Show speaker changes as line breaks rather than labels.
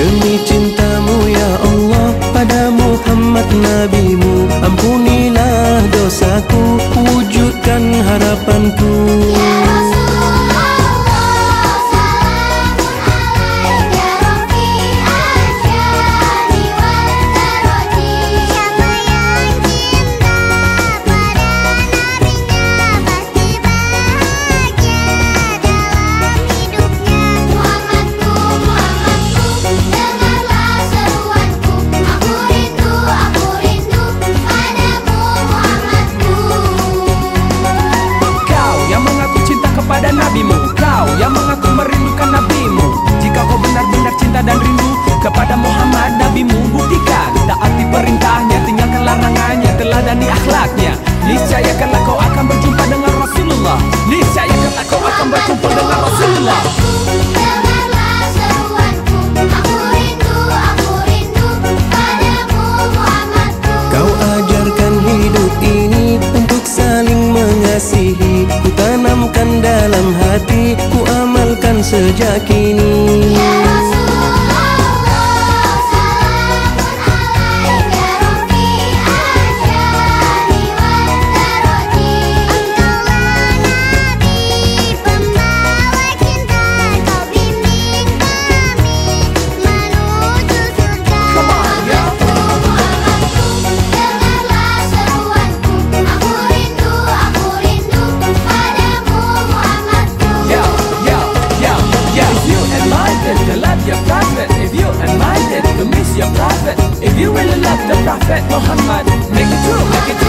Demi cintamu ya Allah pada Muhammad Nabimu
Teladani akhlaknya. Niscaya kelak kau akan berjumpa dengan Rasulullah. Niscaya kelak kau akan berjumpa dengan Rasulullah.
Kau ajarkan hidup ini untuk saling mengasihi. Ku tanamkan dalam hati, ku amalkan sejak kini
If you really love the Prophet Muhammad, make it true, make it